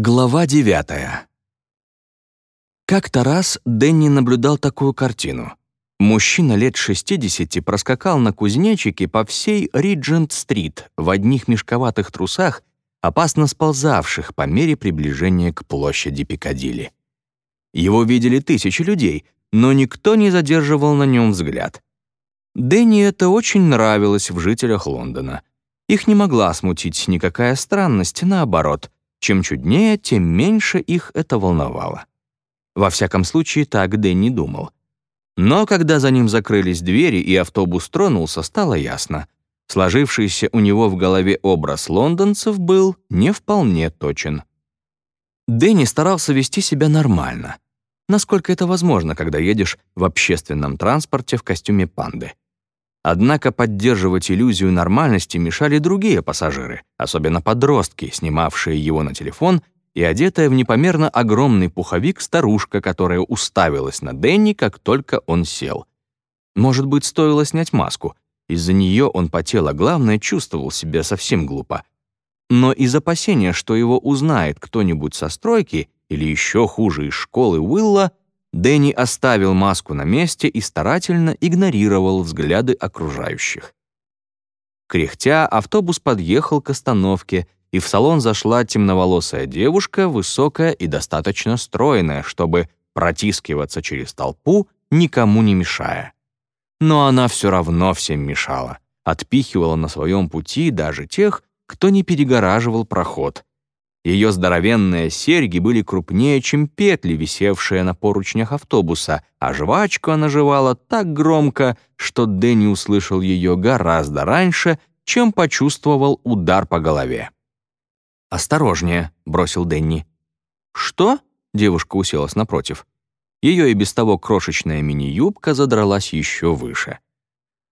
Глава девятая. Как-то раз Дэнни наблюдал такую картину. Мужчина лет 60 проскакал на кузнечике по всей Риджент-стрит в одних мешковатых трусах, опасно сползавших по мере приближения к площади Пикадилли. Его видели тысячи людей, но никто не задерживал на нем взгляд. Дэнни это очень нравилось в жителях Лондона. Их не могла смутить никакая странность, наоборот — чем чуднее, тем меньше их это волновало. Во всяком случае, так Дэнни думал. Но когда за ним закрылись двери и автобус тронулся, стало ясно. Сложившийся у него в голове образ лондонцев был не вполне точен. Дэнни старался вести себя нормально, насколько это возможно, когда едешь в общественном транспорте в костюме панды. Однако поддерживать иллюзию нормальности мешали другие пассажиры, особенно подростки, снимавшие его на телефон и одетая в непомерно огромный пуховик старушка, которая уставилась на Дэнни, как только он сел. Может быть, стоило снять маску. Из-за нее он потел, а главное, чувствовал себя совсем глупо. Но из опасения, что его узнает кто-нибудь со стройки или еще хуже из школы Уилла, Дэнни оставил маску на месте и старательно игнорировал взгляды окружающих. Кряхтя, автобус подъехал к остановке, и в салон зашла темноволосая девушка, высокая и достаточно стройная, чтобы протискиваться через толпу, никому не мешая. Но она все равно всем мешала, отпихивала на своем пути даже тех, кто не перегораживал проход, ее здоровенные серьги были крупнее, чем петли, висевшие на поручнях автобуса, а жвачку она жевала так громко, что Дэнни услышал ее гораздо раньше, чем почувствовал удар по голове. «Осторожнее», — бросил Дэнни. «Что?» — девушка уселась напротив. Ее и без того крошечная мини-юбка задралась еще выше.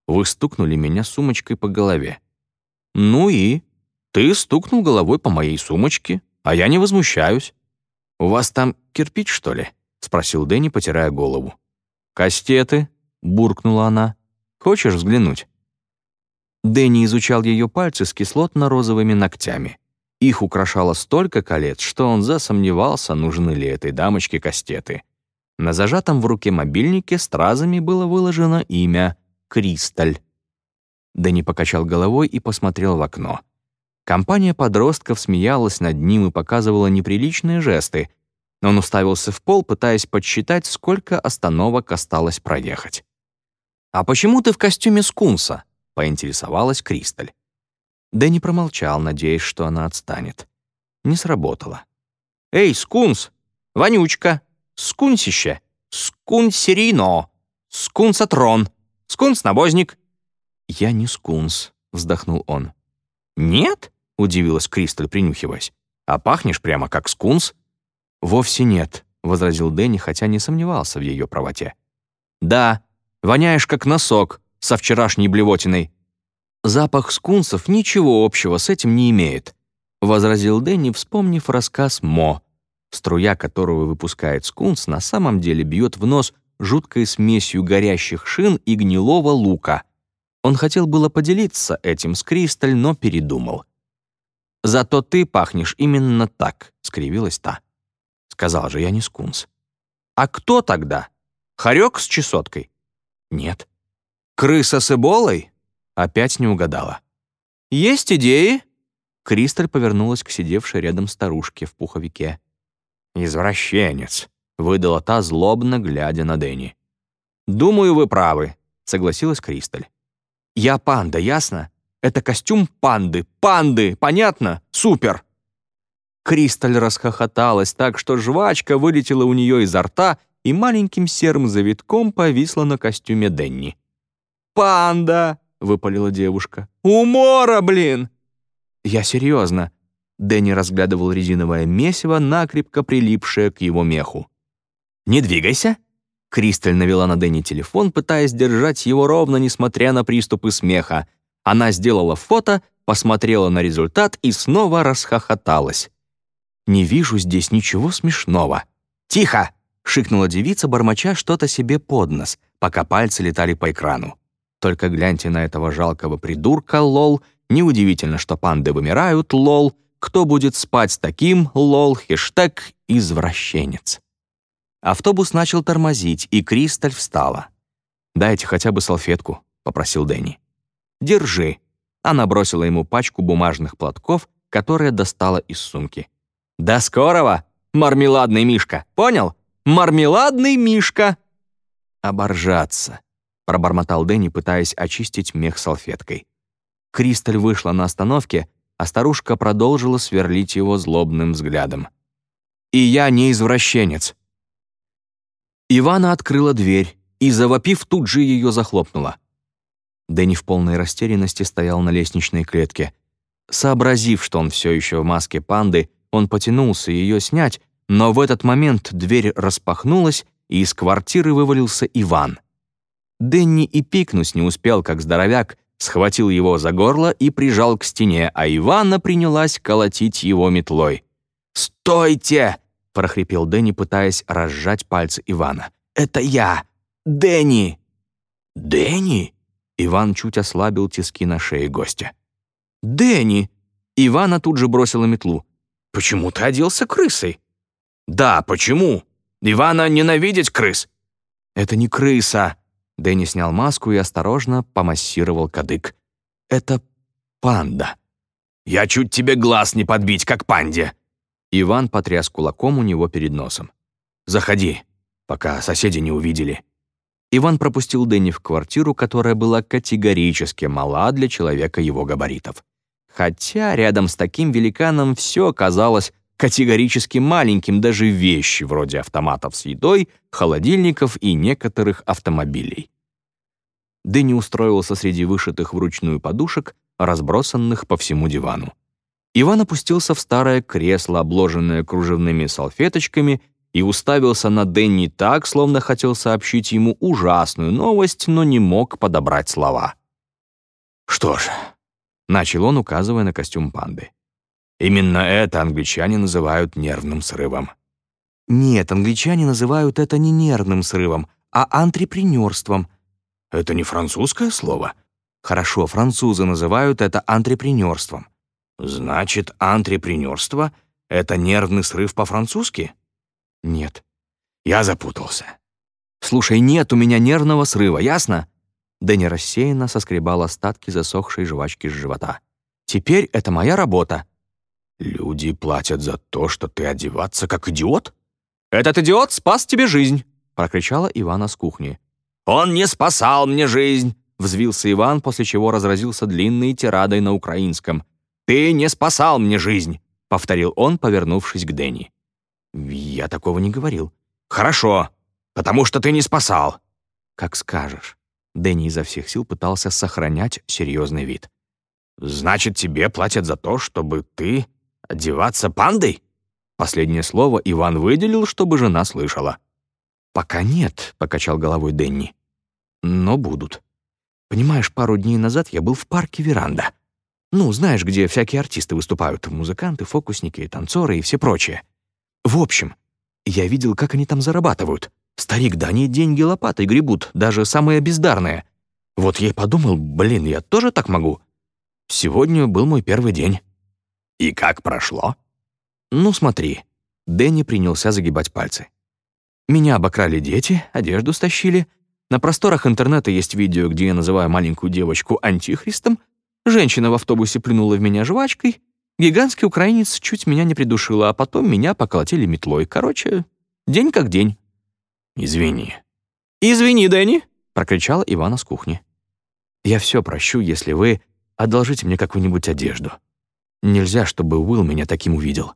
«Вы стукнули меня сумочкой по голове». «Ну и?» Ты стукнул головой по моей сумочке, а я не возмущаюсь. У вас там кирпич, что ли? спросил Дэнни, потирая голову. Кастеты, буркнула она. Хочешь взглянуть? Дэнни изучал ее пальцы с кислотно-розовыми ногтями. Их украшало столько колец, что он засомневался, нужны ли этой дамочке кастеты. На зажатом в руке мобильнике стразами было выложено имя Кристаль. Дэнни покачал головой и посмотрел в окно. Компания подростков смеялась над ним и показывала неприличные жесты. Он уставился в пол, пытаясь подсчитать, сколько остановок осталось проехать. «А почему ты в костюме скунса?» — поинтересовалась Кристаль. Дэнни промолчал, надеясь, что она отстанет. Не сработало. «Эй, скунс! Вонючка! Скунсище! Скунсерино! Скунсатрон! Скунс-навозник!» «Я не скунс», — вздохнул он. «Нет?» — удивилась Кристаль, принюхиваясь. «А пахнешь прямо как скунс?» «Вовсе нет», — возразил Дэнни, хотя не сомневался в ее правоте. «Да, воняешь как носок со вчерашней блевотиной». «Запах скунсов ничего общего с этим не имеет», — возразил Дэнни, вспомнив рассказ Мо. Струя, которую выпускает скунс, на самом деле бьет в нос жуткой смесью горящих шин и гнилого лука. Он хотел было поделиться этим с Кристаль, но передумал. «Зато ты пахнешь именно так», — скривилась та. Сказал же, я не скунс. «А кто тогда? Хорек с чесоткой?» «Нет». «Крыса с эболой?» Опять не угадала. «Есть идеи?» Кристаль повернулась к сидевшей рядом старушке в пуховике. «Извращенец», — выдала та, злобно глядя на Дэнни. «Думаю, вы правы», — согласилась Кристаль. «Я панда, ясно? Это костюм панды. Панды! Понятно? Супер!» Кристаль расхохоталась так, что жвачка вылетела у нее изо рта и маленьким серым завитком повисла на костюме Денни. «Панда!» — выпалила девушка. «Умора, блин!» «Я серьезно!» Дэнни разглядывал резиновое месиво, накрепко прилипшее к его меху. «Не двигайся!» Кристаль навела на Дэнни телефон, пытаясь держать его ровно, несмотря на приступы смеха. Она сделала фото, посмотрела на результат и снова расхохоталась. «Не вижу здесь ничего смешного». «Тихо!» — шикнула девица, бормоча что-то себе под нос, пока пальцы летали по экрану. «Только гляньте на этого жалкого придурка, лол. Неудивительно, что панды вымирают, лол. кто будет спать с таким, лол, хештег, извращенец. Автобус начал тормозить, и Кристаль встала. «Дайте хотя бы салфетку», — попросил Дэнни. «Держи». Она бросила ему пачку бумажных платков, которые достала из сумки. «До скорого, мармеладный мишка, понял? Мармеладный мишка!» «Оборжаться», — пробормотал Дэнни, пытаясь очистить мех салфеткой. Кристаль вышла на остановке, а старушка продолжила сверлить его злобным взглядом. «И я не извращенец». Ивана открыла дверь и, завопив, тут же ее захлопнула. Дэнни в полной растерянности стоял на лестничной клетке. Сообразив, что он все еще в маске панды, он потянулся ее снять, но в этот момент дверь распахнулась, и из квартиры вывалился Иван. Дэнни и пикнуть не успел, как здоровяк, схватил его за горло и прижал к стене, а Ивана принялась колотить его метлой. «Стойте!» — прохрипел Дэнни, пытаясь разжать пальцы Ивана. «Это я! Дэнни!» «Дэнни?» Иван чуть ослабил тиски на шее гостя. «Дэнни!» Ивана тут же бросила метлу. «Почему ты оделся крысой?» «Да, почему? Ивана ненавидеть крыс!» «Это не крыса!» Дэнни снял маску и осторожно помассировал кадык. «Это панда». «Я чуть тебе глаз не подбить, как панде!» Иван потряс кулаком у него перед носом. «Заходи, пока соседи не увидели». Иван пропустил Дэнни в квартиру, которая была категорически мала для человека его габаритов. Хотя рядом с таким великаном все казалось категорически маленьким даже вещи вроде автоматов с едой, холодильников и некоторых автомобилей. Дэнни устроился среди вышитых вручную подушек, разбросанных по всему дивану. Иван опустился в старое кресло, обложенное кружевными салфеточками, и уставился на Дэнни так, словно хотел сообщить ему ужасную новость, но не мог подобрать слова. «Что ж», — начал он, указывая на костюм панды. Именно это англичане называют нервным срывом. Нет, англичане называют это не нервным срывом, а антрепренерством. Это не французское слово? Хорошо, французы называют это антрепренерством. Значит, антрепренерство — это нервный срыв по-французски? Нет. Я запутался. Слушай, нет у меня нервного срыва, ясно? Дэнни рассеянно соскребал остатки засохшей жвачки с живота. Теперь это моя работа. «Люди платят за то, что ты одеваться как идиот?» «Этот идиот спас тебе жизнь!» — прокричала Ивана с кухни. «Он не спасал мне жизнь!» — взвился Иван, после чего разразился длинной тирадой на украинском. «Ты не спасал мне жизнь!» — повторил он, повернувшись к Дэнни. «Я такого не говорил». «Хорошо, потому что ты не спасал». «Как скажешь». Дэнни изо всех сил пытался сохранять серьезный вид. «Значит, тебе платят за то, чтобы ты Одеваться пандой? Последнее слово Иван выделил, чтобы жена слышала. «Пока нет», — покачал головой Денни. «Но будут. Понимаешь, пару дней назад я был в парке «Веранда». Ну, знаешь, где всякие артисты выступают, музыканты, фокусники, танцоры и все прочее. В общем, я видел, как они там зарабатывают. Старик, да они деньги лопатой гребут, даже самые бездарные. Вот я и подумал, блин, я тоже так могу. Сегодня был мой первый день. «И как прошло?» «Ну, смотри». Дэнни принялся загибать пальцы. «Меня обокрали дети, одежду стащили. На просторах интернета есть видео, где я называю маленькую девочку антихристом. Женщина в автобусе плюнула в меня жвачкой. Гигантский украинец чуть меня не придушил, а потом меня поколотили метлой. Короче, день как день». «Извини». «Извини, Дэнни», — прокричала Ивана с кухни. «Я все прощу, если вы одолжите мне какую-нибудь одежду. Нельзя, чтобы Уилл меня таким увидел.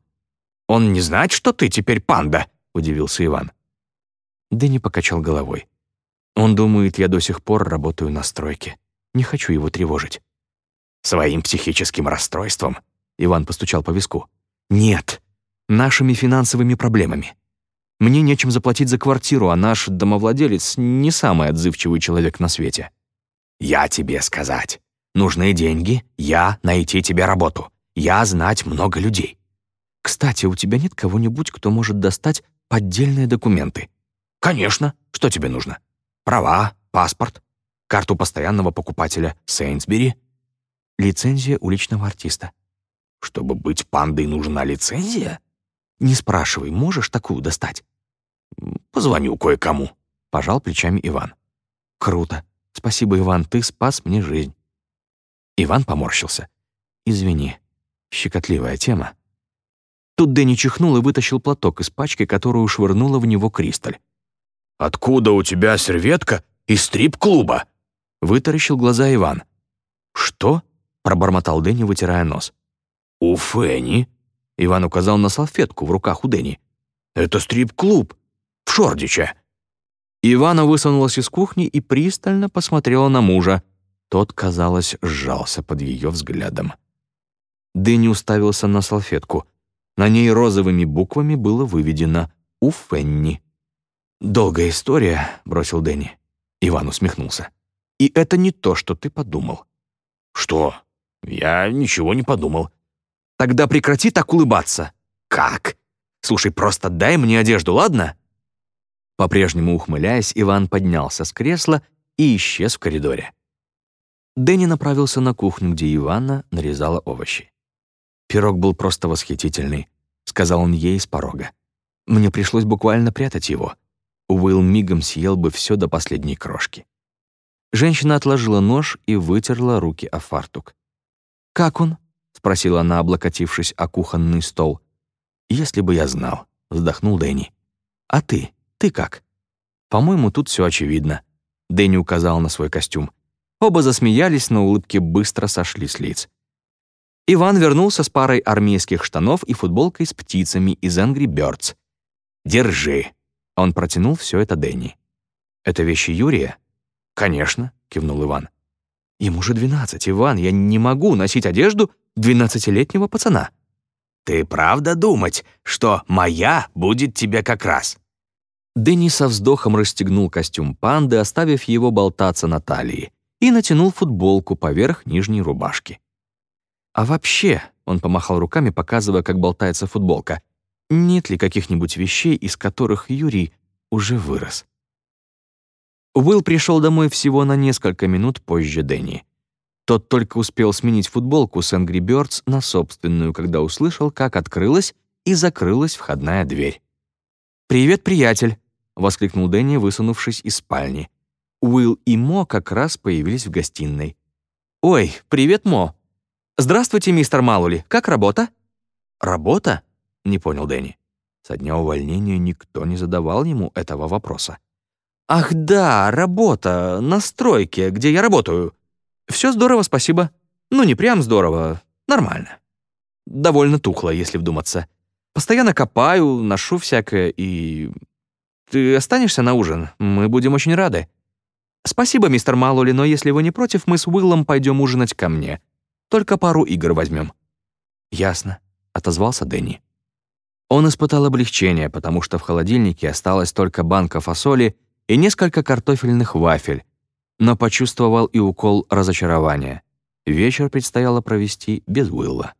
«Он не знает, что ты теперь панда?» — удивился Иван. Дэнни покачал головой. «Он думает, я до сих пор работаю на стройке. Не хочу его тревожить». «Своим психическим расстройством?» — Иван постучал по виску. «Нет, нашими финансовыми проблемами. Мне нечем заплатить за квартиру, а наш домовладелец не самый отзывчивый человек на свете». «Я тебе сказать. Нужны деньги, я найти тебе работу. Я знать много людей. Кстати, у тебя нет кого-нибудь, кто может достать поддельные документы? Конечно. Что тебе нужно? Права, паспорт, карту постоянного покупателя Сейнсбери, лицензия уличного артиста. Чтобы быть пандой, нужна лицензия? Не спрашивай, можешь такую достать? Позвоню кое-кому. Пожал плечами Иван. Круто. Спасибо, Иван, ты спас мне жизнь. Иван поморщился. Извини, щекотливая тема. Тут Дэнни чихнул и вытащил платок из пачки, которую швырнула в него Кристаль. «Откуда у тебя серветка из стрип-клуба?» Вытаращил глаза Иван. «Что?» — пробормотал Дэнни, вытирая нос. «У Фенни?» — Иван указал на салфетку в руках у Дэнни. «Это стрип-клуб в Шордиче». Ивана высунулась из кухни и пристально посмотрела на мужа. Тот, казалось, сжался под ее взглядом. Дэнни уставился на салфетку. На ней розовыми буквами было выведено «У Фенни». «Долгая история», — бросил Дэнни. Иван усмехнулся. «И это не то, что ты подумал». «Что? Я ничего не подумал». «Тогда прекрати так улыбаться». «Как?» «Слушай, просто дай мне одежду, ладно?» По-прежнему ухмыляясь, Иван поднялся с кресла и исчез в коридоре. Дэнни направился на кухню, где Ивана нарезала овощи. «Пирог был просто восхитительный», — сказал он ей с порога. «Мне пришлось буквально прятать его. Уилл мигом съел бы все до последней крошки». Женщина отложила нож и вытерла руки о фартук. «Как он?» — спросила она, облокотившись о кухонный стол. «Если бы я знал», — вздохнул Дэнни. «А ты?» Ты как?» «По-моему, тут все очевидно». Дэнни указал на свой костюм. Оба засмеялись, но улыбки быстро сошли с лиц. Иван вернулся с парой армейских штанов и футболкой с птицами из Angry Birds. «Держи!» Он протянул все это Дэнни. «Это вещи Юрия?» «Конечно», — кивнул Иван. «Ему же двенадцать, Иван, я не могу носить одежду двенадцатилетнего пацана». «Ты правда думать, что моя будет тебе как раз?» Дэнни со вздохом расстегнул костюм панды, оставив его болтаться на талии, и натянул футболку поверх нижней рубашки. «А вообще», — он помахал руками, показывая, как болтается футболка, «нет ли каких-нибудь вещей, из которых Юрий уже вырос?» Уилл пришел домой всего на несколько минут позже Дэнни. Тот только успел сменить футболку с Angry Birds на собственную, когда услышал, как открылась и закрылась входная дверь. «Привет, приятель!» — воскликнул Дэнни, высунувшись из спальни. Уилл и Мо как раз появились в гостиной. «Ой, привет, Мо!» «Здравствуйте, мистер Малули. Как работа?» «Работа?» — не понял Дэнни. Со дня увольнения никто не задавал ему этого вопроса. «Ах да, работа, на стройке, где я работаю. Все здорово, спасибо. Ну, не прям здорово, нормально. Довольно тухло, если вдуматься. Постоянно копаю, ношу всякое и... Ты останешься на ужин? Мы будем очень рады. Спасибо, мистер Малули, но если вы не против, мы с Уиллом пойдем ужинать ко мне. Только пару игр возьмем. Ясно, отозвался Дэнни. Он испытал облегчение, потому что в холодильнике осталась только банка фасоли и несколько картофельных вафель, но почувствовал и укол разочарования. Вечер предстояло провести без Уилла.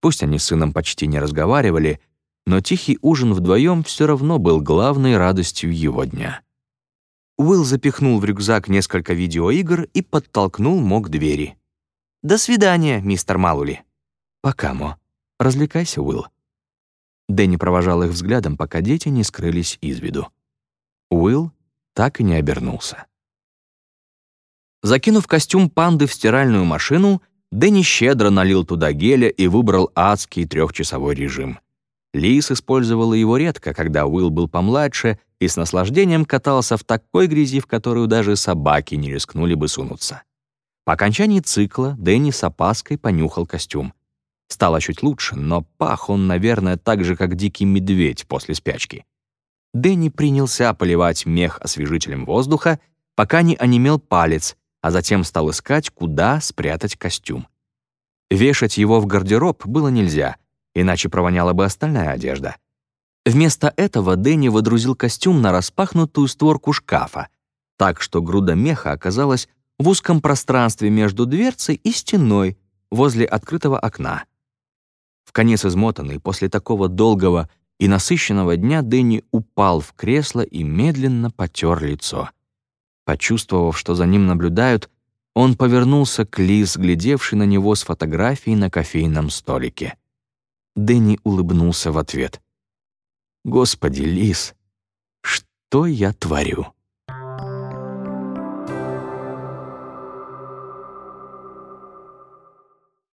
Пусть они с сыном почти не разговаривали, но тихий ужин вдвоем все равно был главной радостью его дня. Уилл запихнул в рюкзак несколько видеоигр и подтолкнул Мо двери. «До свидания, мистер Малули». «Пока, Мо. Развлекайся, Уилл». Дэнни провожал их взглядом, пока дети не скрылись из виду. Уилл так и не обернулся. Закинув костюм панды в стиральную машину, Дэнни щедро налил туда геля и выбрал адский трехчасовой режим. Лис использовала его редко, когда Уилл был помладше и с наслаждением катался в такой грязи, в которую даже собаки не рискнули бы сунуться. По окончании цикла Дэнни с опаской понюхал костюм. Стало чуть лучше, но пах он, наверное, так же, как дикий медведь после спячки. Дэнни принялся поливать мех освежителем воздуха, пока не онемел палец, а затем стал искать, куда спрятать костюм. Вешать его в гардероб было нельзя, иначе провоняла бы остальная одежда. Вместо этого Дэнни водрузил костюм на распахнутую створку шкафа, так что груда меха оказалась в узком пространстве между дверцей и стеной возле открытого окна. В конец измотанный после такого долгого и насыщенного дня Дэнни упал в кресло и медленно потер лицо. Почувствовав, что за ним наблюдают, Он повернулся к Лиз, глядевшей на него с фотографией на кофейном столике. Дэнни улыбнулся в ответ. «Господи, Лиз, что я творю?»